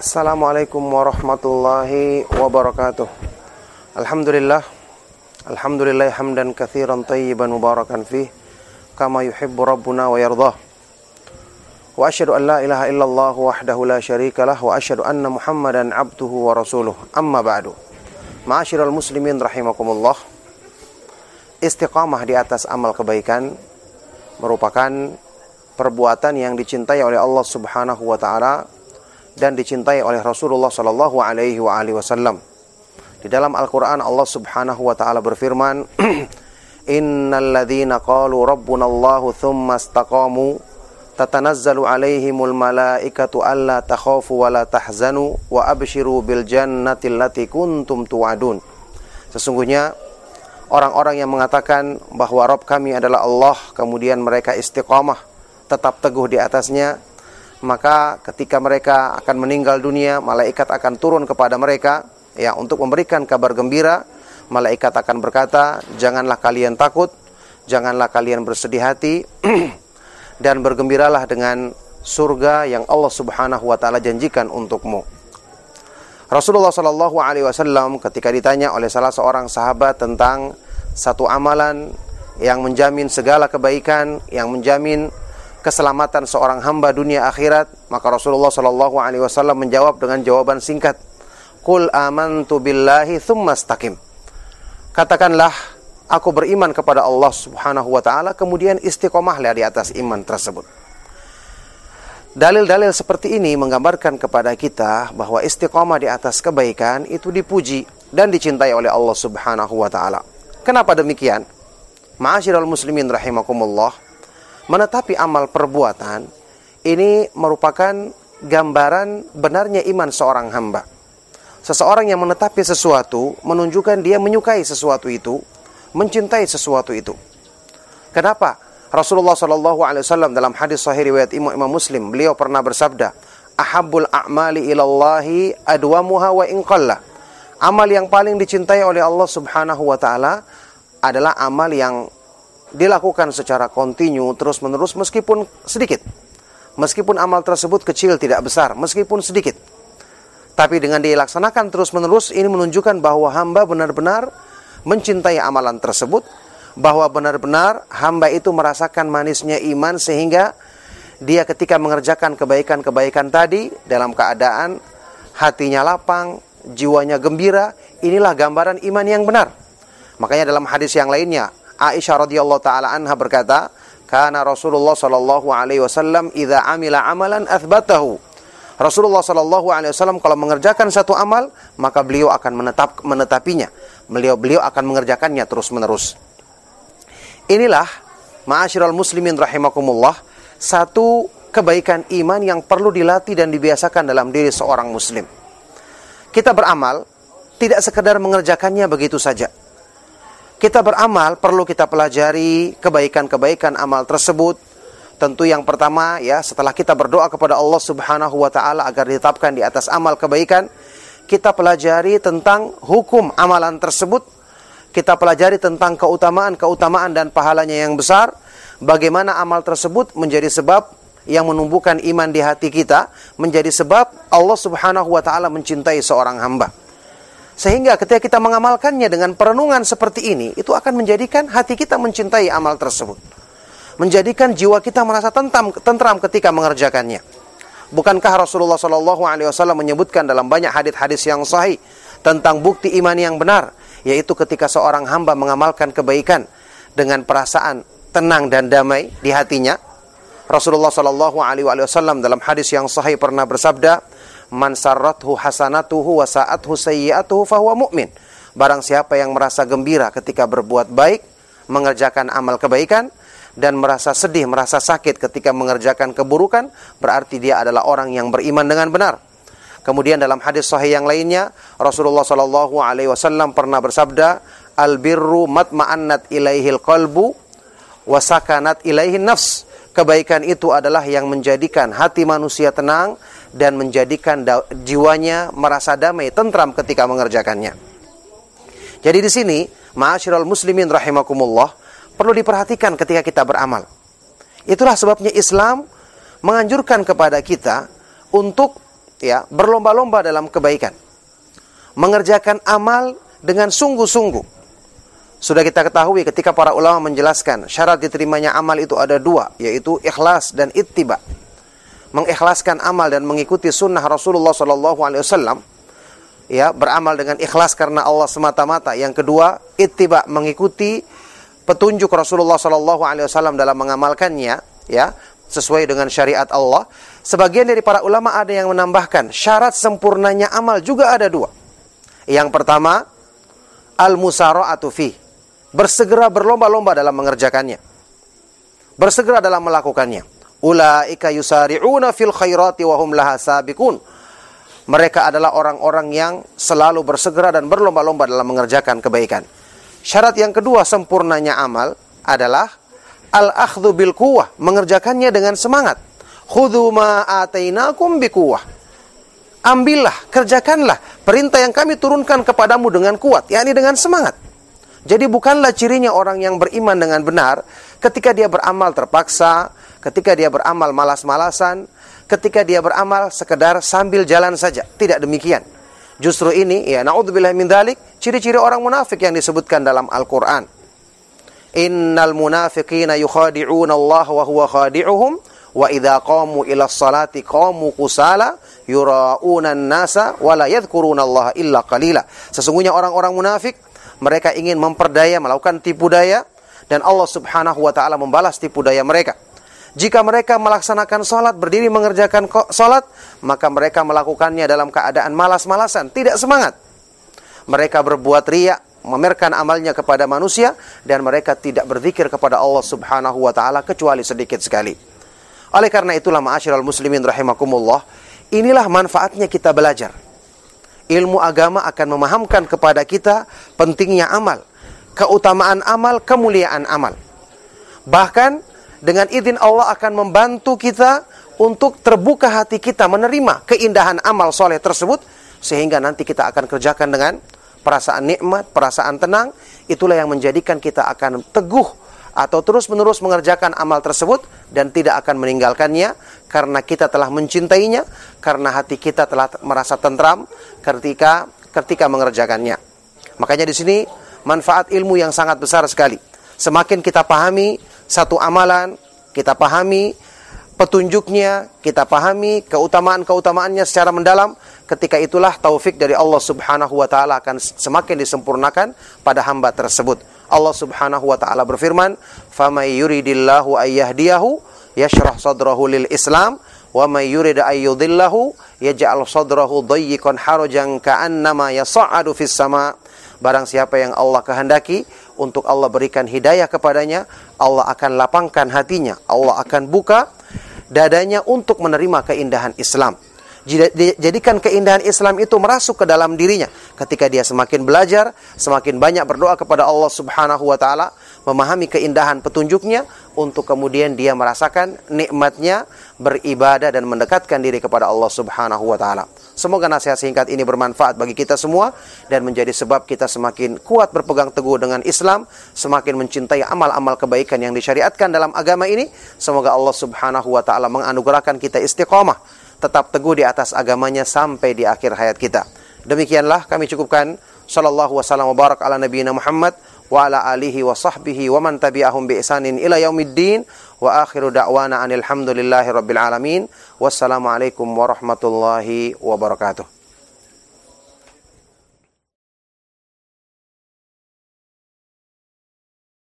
Assalamualaikum warahmatullahi wabarakatuh. Alhamdulillah. Alhamdulillah hamdan katsiran tayyiban mubarakan fih kama yuhibbu rabbuna wa yardah. Wa asyhadu an la ilaha illallah wahdahu la syarikalah wa asyhadu anna Muhammadan abduhu wa rasuluh. Amma ba'du. Ma'asyiral muslimin rahimakumullah. Istiqamah di atas amal kebaikan merupakan perbuatan yang dicintai oleh Allah Subhanahu wa taala dan dicintai oleh Rasulullah Shallallahu Alaihi Wasallam. Di dalam Al-Quran Allah Subhanahu Wa Taala berfirman, Innal ladzina qalu rabbuna Allahu thumma istaqamu tatanazzalu alaihimul malaikatu alla takhafu wa la tahzanu wa abshiru bil jannati allati kuntum tu'adun. Sesungguhnya orang-orang yang mengatakan bahwa Rabb kami adalah Allah, kemudian mereka istiqamah, tetap teguh di atasnya, maka ketika mereka akan meninggal dunia, malaikat akan turun kepada mereka ya untuk memberikan kabar gembira. Malaikat akan berkata, "Janganlah kalian takut, janganlah kalian bersedih hati dan bergembiralah dengan surga yang Allah Subhanahu wa taala janjikan untukmu." Rasulullah Shallallahu alaihi wasallam ketika ditanya oleh salah seorang sahabat tentang satu amalan yang menjamin segala kebaikan, yang menjamin keselamatan seorang hamba dunia akhirat, maka Rasulullah Shallallahu alaihi wasallam menjawab dengan jawaban singkat, "Qul amantu billahi tsumma istaqim." Katakanlah, aku beriman kepada Allah Subhanahu wa taala, kemudian istiqomahlah di atas iman tersebut. Dalil-dalil seperti ini menggambarkan kepada kita bahwa istiqomah di atas kebaikan itu dipuji dan dicintai oleh Allah Subhanahu wa taala. Kenapa demikian? Ma'asyiral muslimin rahimakumullah, menetapi amal perbuatan ini merupakan gambaran benarnya iman seorang hamba. Seseorang yang menetapi sesuatu menunjukkan dia menyukai sesuatu itu, mencintai sesuatu itu. Kenapa? Rasulullah Shallallahu Alaihi Wasallam dalam hadis Sahih riwayat Imam Imam Muslim beliau pernah bersabda, "Ahabul a'mali ilallahi adwamuha wa inqalla." Amal yang paling dicintai oleh Allah Subhanahu wa taala adalah amal yang dilakukan secara kontinu terus-menerus meskipun sedikit. Meskipun amal tersebut kecil tidak besar, meskipun sedikit. Tapi dengan dilaksanakan terus-menerus ini menunjukkan bahwa hamba benar-benar mencintai amalan tersebut, bahwa benar-benar hamba itu merasakan manisnya iman sehingga dia ketika mengerjakan kebaikan-kebaikan tadi dalam keadaan hatinya lapang, jiwanya gembira, inilah gambaran iman yang benar. Makanya dalam hadis yang lainnya, Aisyah radhiyallahu taala anha berkata, "Kana Rasulullah sallallahu alaihi wasallam idza amila amalan athbatahu." Rasulullah sallallahu alaihi wasallam kalau mengerjakan satu amal, maka beliau akan menetap menetapinya. Beliau beliau akan mengerjakannya terus-menerus. Inilah ma'asyiral muslimin rahimakumullah, satu kebaikan iman yang perlu dilatih dan dibiasakan dalam diri seorang muslim. Kita beramal tidak sekedar mengerjakannya begitu saja kita beramal perlu kita pelajari kebaikan-kebaikan amal tersebut. Tentu yang pertama ya setelah kita berdoa kepada Allah Subhanahu wa taala agar ditetapkan di atas amal kebaikan, kita pelajari tentang hukum amalan tersebut. Kita pelajari tentang keutamaan-keutamaan dan pahalanya yang besar, bagaimana amal tersebut menjadi sebab yang menumbuhkan iman di hati kita, menjadi sebab Allah Subhanahu wa taala mencintai seorang hamba. Sehingga ketika kita mengamalkannya dengan perenungan seperti ini, itu akan menjadikan hati kita mencintai amal tersebut. Menjadikan jiwa kita merasa tentam, tentram ketika mengerjakannya. Bukankah Rasulullah Shallallahu Alaihi Wasallam menyebutkan dalam banyak hadis-hadis yang sahih tentang bukti iman yang benar, yaitu ketika seorang hamba mengamalkan kebaikan dengan perasaan tenang dan damai di hatinya. Rasulullah Shallallahu Alaihi Wasallam dalam hadis yang sahih pernah bersabda, man sarrathu hasanatuhu wa sa'athu sayyi'atuhu fahuwa mu'min. Barang siapa yang merasa gembira ketika berbuat baik, mengerjakan amal kebaikan, dan merasa sedih, merasa sakit ketika mengerjakan keburukan, berarti dia adalah orang yang beriman dengan benar. Kemudian dalam hadis sahih yang lainnya, Rasulullah Shallallahu Alaihi Wasallam pernah bersabda, al birru matma'annat ilaihil qalbu wasakanat ilaihin nafs. Kebaikan itu adalah yang menjadikan hati manusia tenang dan menjadikan jiwanya merasa damai, tentram ketika mengerjakannya. Jadi di sini, ma'asyiral muslimin rahimakumullah, perlu diperhatikan ketika kita beramal. Itulah sebabnya Islam menganjurkan kepada kita untuk ya berlomba-lomba dalam kebaikan. Mengerjakan amal dengan sungguh-sungguh. Sudah kita ketahui ketika para ulama menjelaskan syarat diterimanya amal itu ada dua, yaitu ikhlas dan ittiba. Mengikhlaskan amal dan mengikuti sunnah Rasulullah Wasallam, ya beramal dengan ikhlas karena Allah semata-mata. Yang kedua, ittiba mengikuti petunjuk Rasulullah Wasallam dalam mengamalkannya, ya sesuai dengan syariat Allah. Sebagian dari para ulama ada yang menambahkan syarat sempurnanya amal juga ada dua. Yang pertama, al-musara'atu fi bersegera berlomba-lomba dalam mengerjakannya. Bersegera dalam melakukannya. Ulaika yusari'una fil khairati wa hum laha sabiqun. Mereka adalah orang-orang yang selalu bersegera dan berlomba-lomba dalam mengerjakan kebaikan. Syarat yang kedua sempurnanya amal adalah al-akhdhu bil quwwah, mengerjakannya dengan semangat. Khudhu ma atainakum bi quwwah. Ambillah, kerjakanlah perintah yang kami turunkan kepadamu dengan kuat, yakni dengan semangat. Jadi bukanlah cirinya orang yang beriman dengan benar ketika dia beramal terpaksa, ketika dia beramal malas-malasan, ketika dia beramal sekedar sambil jalan saja. Tidak demikian. Justru ini ya naudzubillah min dalik ciri-ciri orang munafik yang disebutkan dalam Al-Qur'an. Innal munafiqina yukhadi'una Allah wa huwa khadi'uhum wa idza qamu ila salati qamu kusala an-nasa wa illa qalila. Sesungguhnya orang-orang munafik mereka ingin memperdaya, melakukan tipu daya, dan Allah subhanahu wa ta'ala membalas tipu daya mereka. Jika mereka melaksanakan sholat, berdiri mengerjakan sholat, maka mereka melakukannya dalam keadaan malas-malasan, tidak semangat. Mereka berbuat riak, memerkan amalnya kepada manusia, dan mereka tidak berzikir kepada Allah subhanahu wa ta'ala kecuali sedikit sekali. Oleh karena itulah ma'asyiral muslimin rahimakumullah, inilah manfaatnya kita belajar ilmu agama akan memahamkan kepada kita pentingnya amal, keutamaan amal, kemuliaan amal. Bahkan dengan izin Allah akan membantu kita untuk terbuka hati kita menerima keindahan amal soleh tersebut sehingga nanti kita akan kerjakan dengan perasaan nikmat, perasaan tenang. Itulah yang menjadikan kita akan teguh atau terus-menerus mengerjakan amal tersebut dan tidak akan meninggalkannya karena kita telah mencintainya, karena hati kita telah merasa tentram ketika ketika mengerjakannya. Makanya di sini manfaat ilmu yang sangat besar sekali. Semakin kita pahami satu amalan, kita pahami petunjuknya, kita pahami keutamaan-keutamaannya secara mendalam, ketika itulah taufik dari Allah Subhanahu wa taala akan semakin disempurnakan pada hamba tersebut. Allah Subhanahu wa taala berfirman, "Famay yuridillahu ayyahdiyahu yashrah sadrahu lil Islam wa may yurid ayyudillahu yaj'al sadrahu dayyiqan harajan ka'annama yas'adu fis sama." Barang siapa yang Allah kehendaki untuk Allah berikan hidayah kepadanya, Allah akan lapangkan hatinya, Allah akan buka dadanya untuk menerima keindahan Islam jadikan keindahan Islam itu merasuk ke dalam dirinya ketika dia semakin belajar, semakin banyak berdoa kepada Allah Subhanahu wa taala, memahami keindahan petunjuknya untuk kemudian dia merasakan nikmatnya beribadah dan mendekatkan diri kepada Allah Subhanahu wa taala. Semoga nasihat singkat ini bermanfaat bagi kita semua dan menjadi sebab kita semakin kuat berpegang teguh dengan Islam, semakin mencintai amal-amal kebaikan yang disyariatkan dalam agama ini. Semoga Allah Subhanahu wa taala menganugerahkan kita istiqomah tetap teguh di atas agamanya sampai di akhir hayat kita. Demikianlah kami cukupkan. Sallallahu wasallam wa barak ala nabiyina Muhammad wa ala alihi wa sahbihi wa man tabi'ahum bi ihsanin ila yaumiddin wa akhiru da'wana anil hamdulillahi rabbil alamin. Wassalamualaikum warahmatullahi wabarakatuh.